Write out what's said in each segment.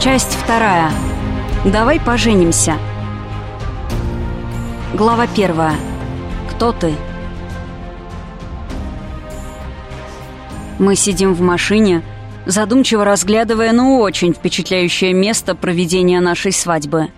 Часть вторая. Давай поженимся. Глава первая. Кто ты? Мы сидим в машине, задумчиво разглядывая, ну, очень впечатляющее место проведения нашей свадьбы.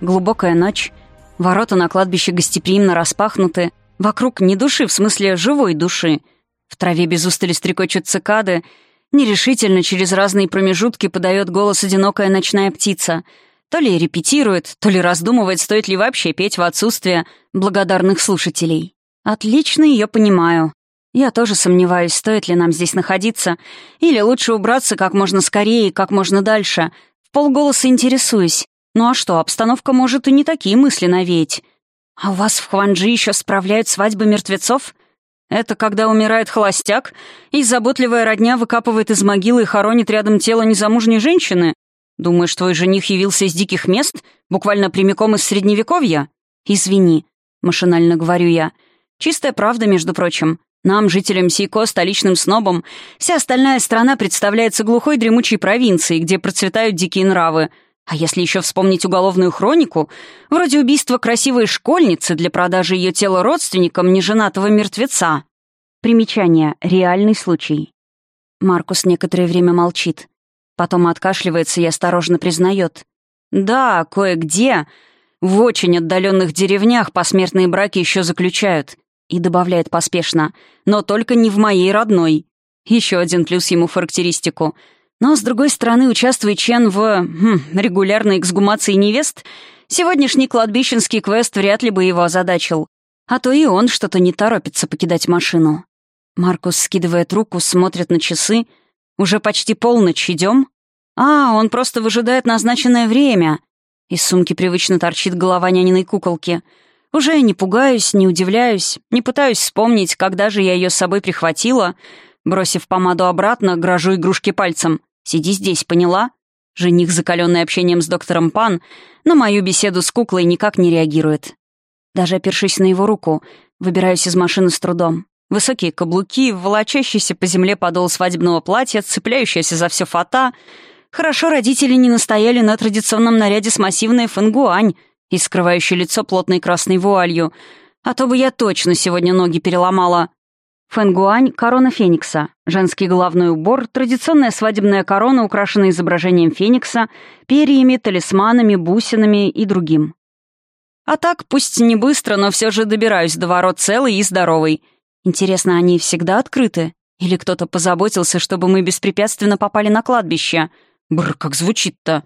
Глубокая ночь, ворота на кладбище гостеприимно распахнуты, вокруг ни души, в смысле живой души. В траве без устали стрекочут цикады — Нерешительно через разные промежутки подает голос одинокая ночная птица. То ли репетирует, то ли раздумывает, стоит ли вообще петь в отсутствие благодарных слушателей. Отлично ее понимаю. Я тоже сомневаюсь, стоит ли нам здесь находиться, или лучше убраться как можно скорее и как можно дальше. В полголоса интересуюсь. Ну а что, обстановка может и не такие мысли навеять. А у вас в Хванджи еще справляют свадьбы мертвецов? Это когда умирает холостяк, и заботливая родня выкапывает из могилы и хоронит рядом тело незамужней женщины? Думаешь, твой жених явился из диких мест, буквально прямиком из Средневековья? Извини, машинально говорю я. Чистая правда, между прочим. Нам, жителям Сейко, столичным снобам, вся остальная страна представляется глухой дремучей провинцией, где процветают дикие нравы — а если еще вспомнить уголовную хронику, вроде убийства красивой школьницы для продажи ее тела родственникам неженатого мертвеца. Примечание. Реальный случай. Маркус некоторое время молчит. Потом откашливается и осторожно признает. «Да, кое-где, в очень отдаленных деревнях посмертные браки еще заключают». И добавляет поспешно. «Но только не в моей родной». Еще один плюс ему характеристику — но, с другой стороны, участвует Чен в хм, регулярной эксгумации невест, сегодняшний кладбищенский квест вряд ли бы его озадачил. А то и он что-то не торопится покидать машину. Маркус скидывает руку, смотрит на часы. «Уже почти полночь, идем?» «А, он просто выжидает назначенное время». Из сумки привычно торчит голова няниной куколки. Уже не пугаюсь, не удивляюсь, не пытаюсь вспомнить, когда же я ее с собой прихватила. Бросив помаду обратно, грожу игрушки пальцем. Сиди здесь, поняла?» Жених, закаленный общением с доктором Пан, на мою беседу с куклой никак не реагирует. Даже опершись на его руку, выбираюсь из машины с трудом. Высокие каблуки, волочащийся по земле подол свадебного платья, цепляющаяся за все фата. Хорошо родители не настояли на традиционном наряде с массивной фангуань и скрывающей лицо плотной красной вуалью. А то бы я точно сегодня ноги переломала. Фэнгуань — корона феникса. Женский головной убор — традиционная свадебная корона, украшенная изображением феникса, перьями, талисманами, бусинами и другим. А так, пусть не быстро, но все же добираюсь до ворот целый и здоровый. Интересно, они всегда открыты? Или кто-то позаботился, чтобы мы беспрепятственно попали на кладбище? Бррр, как звучит-то.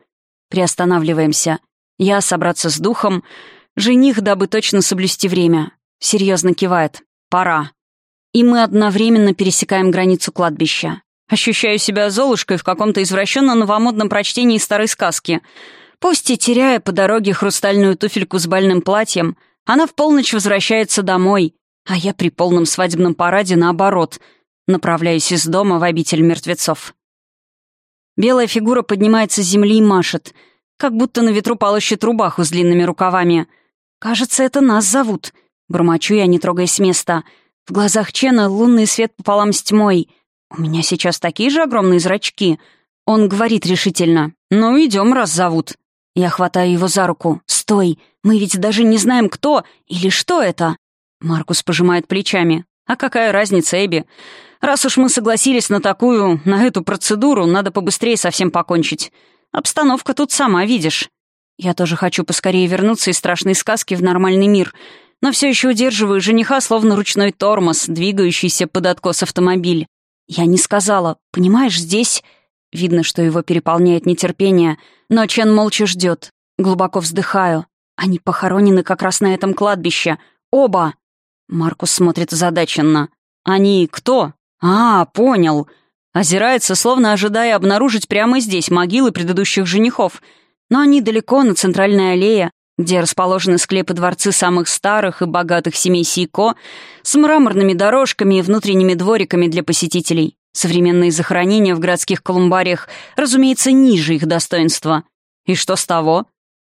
Приостанавливаемся. Я собраться с духом. Жених, дабы точно соблюсти время. Серьезно кивает. Пора. И мы одновременно пересекаем границу кладбища. Ощущаю себя Золушкой в каком-то извращенном новомодном прочтении старой сказки. Пусть и теряя по дороге хрустальную туфельку с больным платьем, она в полночь возвращается домой, а я при полном свадебном параде наоборот, направляюсь из дома в обитель мертвецов. Белая фигура поднимается с земли и машет, как будто на ветру полощет рубаху с длинными рукавами. «Кажется, это нас зовут», — бормочу я, не трогаясь с места — в глазах Чена лунный свет пополам с тьмой. У меня сейчас такие же огромные зрачки. Он говорит решительно. «Ну, идем, раз зовут». Я хватаю его за руку. «Стой! Мы ведь даже не знаем, кто или что это!» Маркус пожимает плечами. «А какая разница, Эбби? Раз уж мы согласились на такую, на эту процедуру, надо побыстрее совсем покончить. Обстановка тут сама видишь. Я тоже хочу поскорее вернуться из страшной сказки в нормальный мир но все еще удерживаю жениха, словно ручной тормоз, двигающийся под откос автомобиль. Я не сказала, понимаешь, здесь... Видно, что его переполняет нетерпение, но Чен молча ждет. Глубоко вздыхаю. Они похоронены как раз на этом кладбище. Оба! Маркус смотрит озадаченно. Они кто? А, понял. Озирается, словно ожидая обнаружить прямо здесь могилы предыдущих женихов. Но они далеко, на центральной аллее, где расположены склепы-дворцы самых старых и богатых семей Сейко, с мраморными дорожками и внутренними двориками для посетителей. Современные захоронения в городских колумбариях, разумеется, ниже их достоинства. И что с того?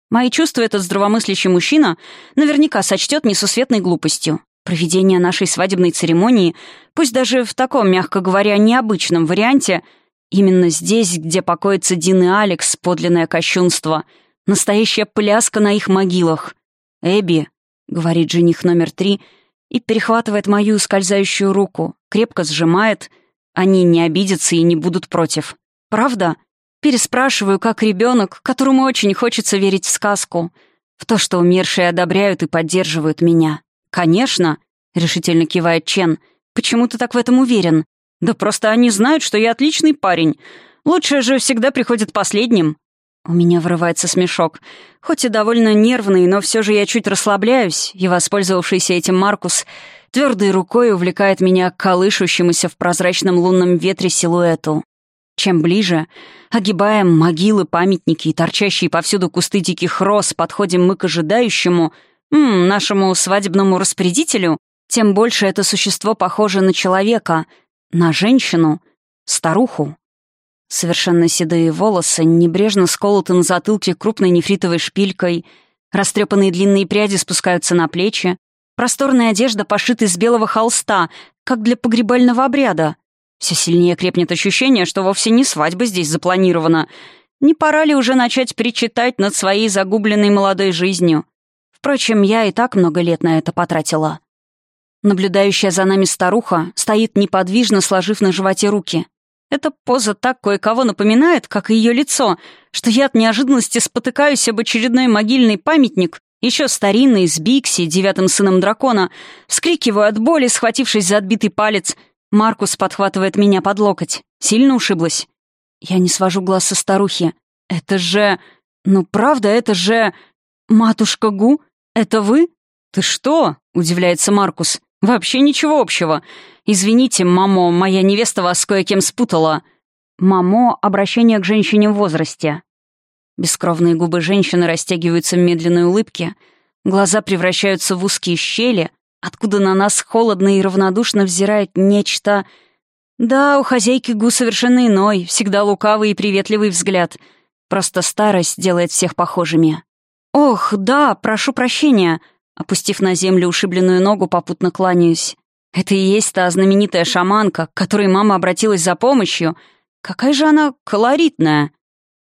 Мои чувства этот здравомыслящий мужчина наверняка сочтет несусветной глупостью. Проведение нашей свадебной церемонии, пусть даже в таком, мягко говоря, необычном варианте, Именно здесь, где покоятся Дин и Алекс, подлинное кощунство. Настоящая пляска на их могилах. «Эбби», — говорит жених номер три, и перехватывает мою скользающую руку, крепко сжимает. Они не обидятся и не будут против. «Правда?» Переспрашиваю, как ребенок, которому очень хочется верить в сказку. В то, что умершие одобряют и поддерживают меня. «Конечно», — решительно кивает Чен. «Почему ты так в этом уверен?» «Да просто они знают, что я отличный парень. Лучшее же всегда приходит последним». У меня вырывается смешок. Хоть и довольно нервный, но все же я чуть расслабляюсь, и, воспользовавшийся этим Маркус, твердой рукой увлекает меня к колышущемуся в прозрачном лунном ветре силуэту. Чем ближе, огибаем могилы, памятники и торчащие повсюду кусты диких роз, подходим мы к ожидающему, м, нашему свадебному распорядителю, тем больше это существо похоже на человека, на женщину, старуху. Совершенно седые волосы, небрежно сколоты на затылке крупной нефритовой шпилькой, растрепанные длинные пряди спускаются на плечи, просторная одежда пошита из белого холста, как для погребального обряда. Все сильнее крепнет ощущение, что вовсе не свадьба здесь запланирована. Не пора ли уже начать причитать над своей загубленной молодой жизнью? Впрочем, я и так много лет на это потратила. Наблюдающая за нами старуха стоит неподвижно, сложив на животе руки. Эта поза так кое-кого напоминает, как и ее лицо, что я от неожиданности спотыкаюсь об очередной могильный памятник, еще старинный, с Бикси, девятым сыном дракона, вскрикиваю от боли, схватившись за отбитый палец. Маркус подхватывает меня под локоть. Сильно ушиблась. Я не свожу глаз со старухи. «Это же... Ну, правда, это же... Матушка Гу? Это вы?» «Ты что?» — удивляется Маркус. «Вообще ничего общего. Извините, мамо, моя невеста вас кое-кем спутала». «Мамо» — обращение к женщине в возрасте. Бескровные губы женщины растягиваются в медленной улыбке, глаза превращаются в узкие щели, откуда на нас холодно и равнодушно взирает нечто... Да, у хозяйки Гу совершенно иной, всегда лукавый и приветливый взгляд. Просто старость делает всех похожими. «Ох, да, прошу прощения», Опустив на землю ушибленную ногу, попутно кланяюсь. Это и есть та знаменитая шаманка, к которой мама обратилась за помощью. Какая же она колоритная.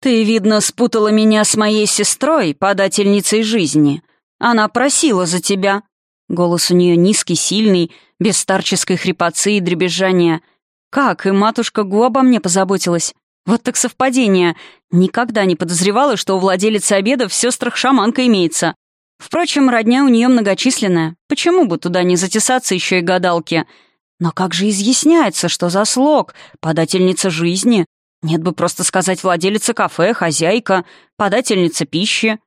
Ты, видно, спутала меня с моей сестрой, подательницей жизни. Она просила за тебя. Голос у нее низкий, сильный, без старческой хрипотцы и дребезжания. Как, и матушка Гу обо мне позаботилась. Вот так совпадение. Никогда не подозревала, что у владелицы обеда в сестрах шаманка имеется. Впрочем, родня у нее многочисленная. Почему бы туда не затесаться еще и гадалки? Но как же изъясняется, что за слог? Подательница жизни? Нет бы просто сказать владелица кафе, хозяйка, подательница пищи.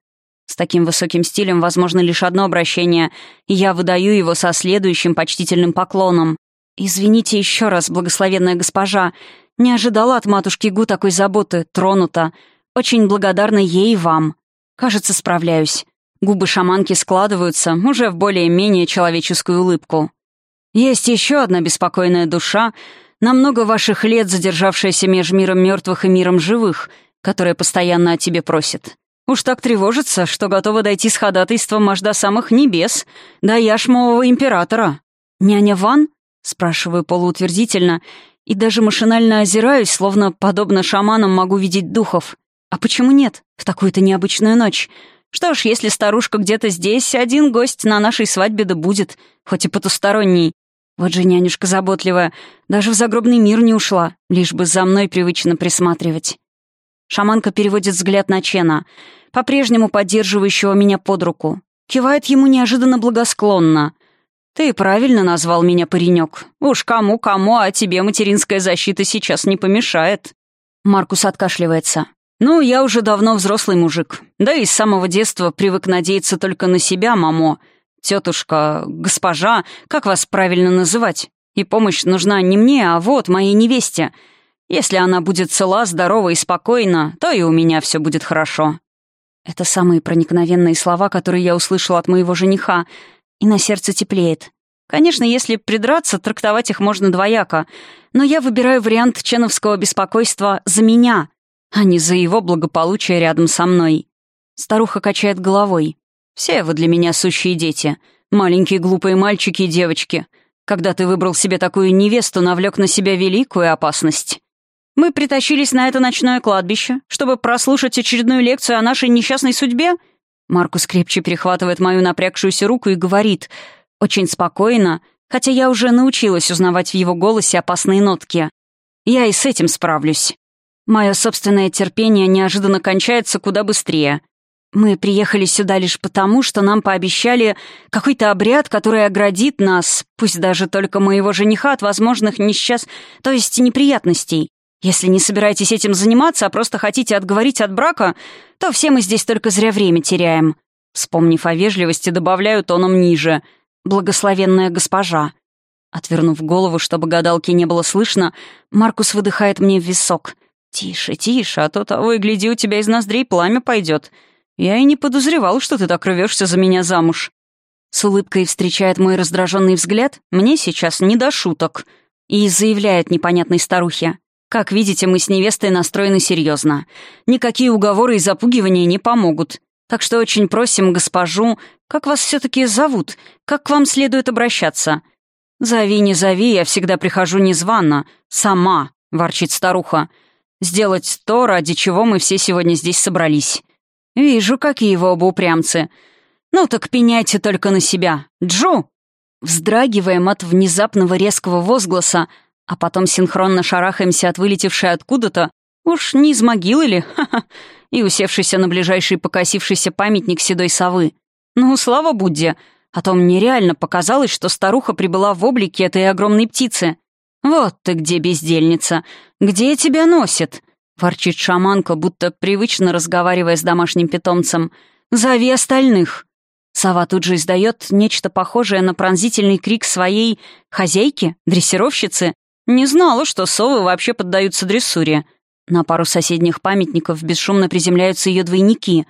С таким высоким стилем возможно лишь одно обращение, и я выдаю его со следующим почтительным поклоном. «Извините еще раз, благословенная госпожа. Не ожидала от матушки Гу такой заботы, тронута. Очень благодарна ей и вам. Кажется, справляюсь. Губы шаманки складываются уже в более-менее человеческую улыбку. «Есть еще одна беспокойная душа, на много ваших лет задержавшаяся между миром мертвых и миром живых, которая постоянно о тебе просит. Уж так тревожится, что готова дойти с ходатайством аж до самых небес, до яшмового императора. «Няня Ван?» — спрашиваю полуутвердительно, и даже машинально озираюсь, словно, подобно шаманам, могу видеть духов. А почему нет? В такую-то необычную ночь. Что ж, если старушка где-то здесь, один гость на нашей свадьбе да будет, хоть и потусторонний. Вот же нянюшка заботливая, даже в загробный мир не ушла, лишь бы за мной привычно присматривать. Шаманка переводит взгляд на Чена, по-прежнему поддерживающего меня под руку. Кивает ему неожиданно благосклонно. «Ты правильно назвал меня паренек. Уж кому-кому, а тебе материнская защита сейчас не помешает». Маркус откашливается. «Ну, я уже давно взрослый мужик. Да и с самого детства привык надеяться только на себя, мамо. Тетушка, госпожа, как вас правильно называть? И помощь нужна не мне, а вот моей невесте. Если она будет цела, здорова и спокойна, то и у меня все будет хорошо». Это самые проникновенные слова, которые я услышала от моего жениха, и на сердце теплеет. Конечно, если придраться, трактовать их можно двояко, но я выбираю вариант ченовского беспокойства за меня — а не за его благополучие рядом со мной. Старуха качает головой. «Все вы для меня сущие дети. Маленькие глупые мальчики и девочки. Когда ты выбрал себе такую невесту, навлек на себя великую опасность». Мы притащились на это ночное кладбище, чтобы прослушать очередную лекцию о нашей несчастной судьбе?» Маркус крепче перехватывает мою напрягшуюся руку и говорит, очень спокойно, хотя я уже научилась узнавать в его голосе опасные нотки. «Я и с этим справлюсь. Мое собственное терпение неожиданно кончается куда быстрее. Мы приехали сюда лишь потому, что нам пообещали какой-то обряд, который оградит нас, пусть даже только моего жениха, от возможных несчаст... то есть неприятностей. Если не собираетесь этим заниматься, а просто хотите отговорить от брака, то все мы здесь только зря время теряем. Вспомнив о вежливости, добавляю тоном ниже. «Благословенная госпожа». Отвернув голову, чтобы гадалки не было слышно, Маркус выдыхает мне в висок. «Тише, тише, а то того и гляди, у тебя из ноздрей пламя пойдет. Я и не подозревал, что ты так рвешься за меня замуж». С улыбкой встречает мой раздраженный взгляд, мне сейчас не до шуток. И заявляет непонятной старухе. «Как видите, мы с невестой настроены серьезно. Никакие уговоры и запугивания не помогут. Так что очень просим госпожу, как вас все-таки зовут, как к вам следует обращаться?» «Зови, не зови, я всегда прихожу незвано. Сама», — ворчит старуха. «Сделать то, ради чего мы все сегодня здесь собрались». «Вижу, какие вы оба упрямцы. Ну так пеняйте только на себя. Джу!» Вздрагиваем от внезапного резкого возгласа, а потом синхронно шарахаемся от вылетевшей откуда-то, уж не из могилы ли, и усевшийся на ближайший покосившийся памятник седой совы. Ну, слава Будде, а то мне реально показалось, что старуха прибыла в облике этой огромной птицы. «Вот ты где, бездельница! Где тебя носит?» — ворчит шаманка, будто привычно разговаривая с домашним питомцем. «Зови остальных!» Сова тут же издает нечто похожее на пронзительный крик своей хозяйки, дрессировщицы. Не знала, что совы вообще поддаются дрессуре. На пару соседних памятников бесшумно приземляются ее двойники.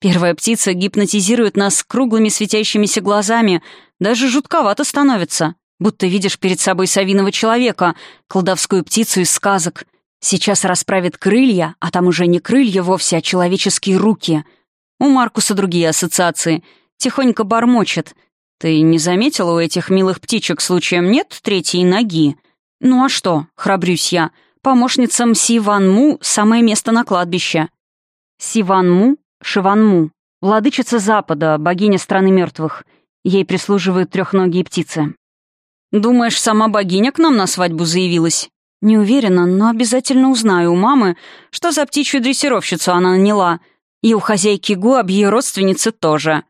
Первая птица гипнотизирует нас круглыми светящимися глазами, даже жутковато становится, будто видишь перед собой совиного человека, колдовскую птицу из сказок — Сейчас расправит крылья, а там уже не крылья вовсе, а человеческие руки. У Маркуса другие ассоциации. Тихонько бормочет. «Ты не заметила у этих милых птичек случаем нет третьей ноги?» «Ну а что?» — храбрюсь я. «Помощница Мси Ван Му — самое место на кладбище». Си Ван Му — Шиван Му. Владычица Запада, богиня страны мертвых. Ей прислуживают трехногие птицы. «Думаешь, сама богиня к нам на свадьбу заявилась?» Не уверена, но обязательно узнаю у мамы, что за птичью дрессировщицу она наняла, и у хозяйки Гу об ее родственнице тоже.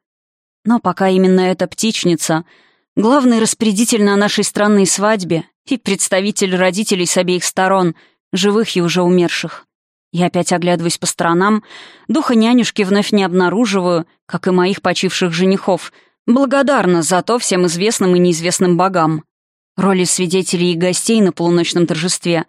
Но пока именно эта птичница — главный распорядитель на нашей странной свадьбе и представитель родителей с обеих сторон, живых и уже умерших. Я опять оглядываюсь по сторонам, духа нянюшки вновь не обнаруживаю, как и моих почивших женихов, благодарна за то всем известным и неизвестным богам. Роли свидетелей и гостей на полуночном торжестве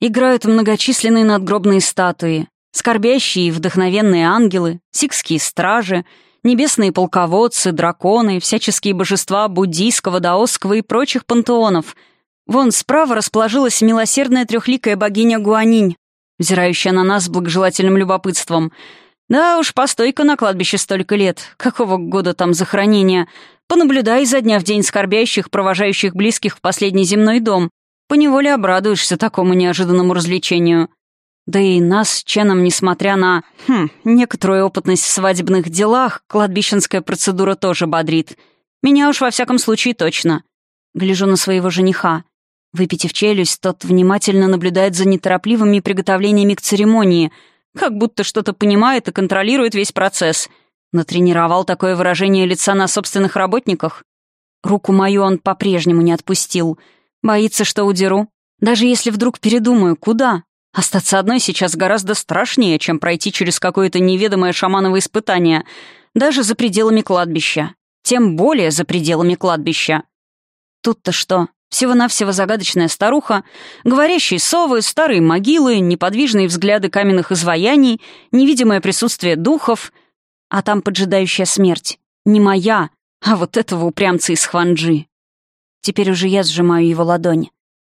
играют многочисленные надгробные статуи, скорбящие и вдохновенные ангелы, сикские стражи, небесные полководцы, драконы, всяческие божества буддийского, даосского и прочих пантеонов. Вон справа расположилась милосердная трехликая богиня Гуанинь, взирающая на нас благожелательным любопытством. Да уж, постойка на кладбище столько лет. Какого года там захоронения? Понаблюдай за дня в день скорбящих, провожающих близких в последний земной дом. Поневоле обрадуешься такому неожиданному развлечению. Да и нас с Ченом, несмотря на хм, некоторую опытность в свадебных делах, кладбищенская процедура тоже бодрит. Меня уж во всяком случае точно. Гляжу на своего жениха. Выпитив челюсть, тот внимательно наблюдает за неторопливыми приготовлениями к церемонии, как будто что-то понимает и контролирует весь процесс — Натренировал такое выражение лица на собственных работниках? Руку мою он по-прежнему не отпустил. Боится, что удеру. Даже если вдруг передумаю, куда? Остаться одной сейчас гораздо страшнее, чем пройти через какое-то неведомое шамановое испытание, даже за пределами кладбища. Тем более за пределами кладбища. Тут-то что? Всего-навсего загадочная старуха, говорящие совы, старые могилы, неподвижные взгляды каменных изваяний, невидимое присутствие духов — а там поджидающая смерть. Не моя, а вот этого упрямца из Хванджи. Теперь уже я сжимаю его ладонь.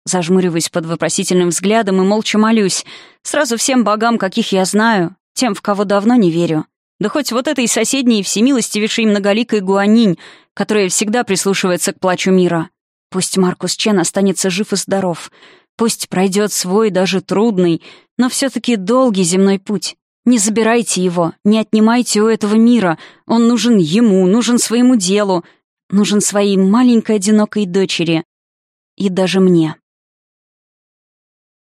Зажмуриваюсь под вопросительным взглядом и молча молюсь. Сразу всем богам, каких я знаю, тем, в кого давно не верю. Да хоть вот этой соседней всемилостивейшей многоликой гуанинь, которая всегда прислушивается к плачу мира. Пусть Маркус Чен останется жив и здоров. Пусть пройдет свой, даже трудный, но все-таки долгий земной путь. Не забирайте его, не отнимайте у этого мира. Он нужен ему, нужен своему делу, нужен своей маленькой одинокой дочери. И даже мне.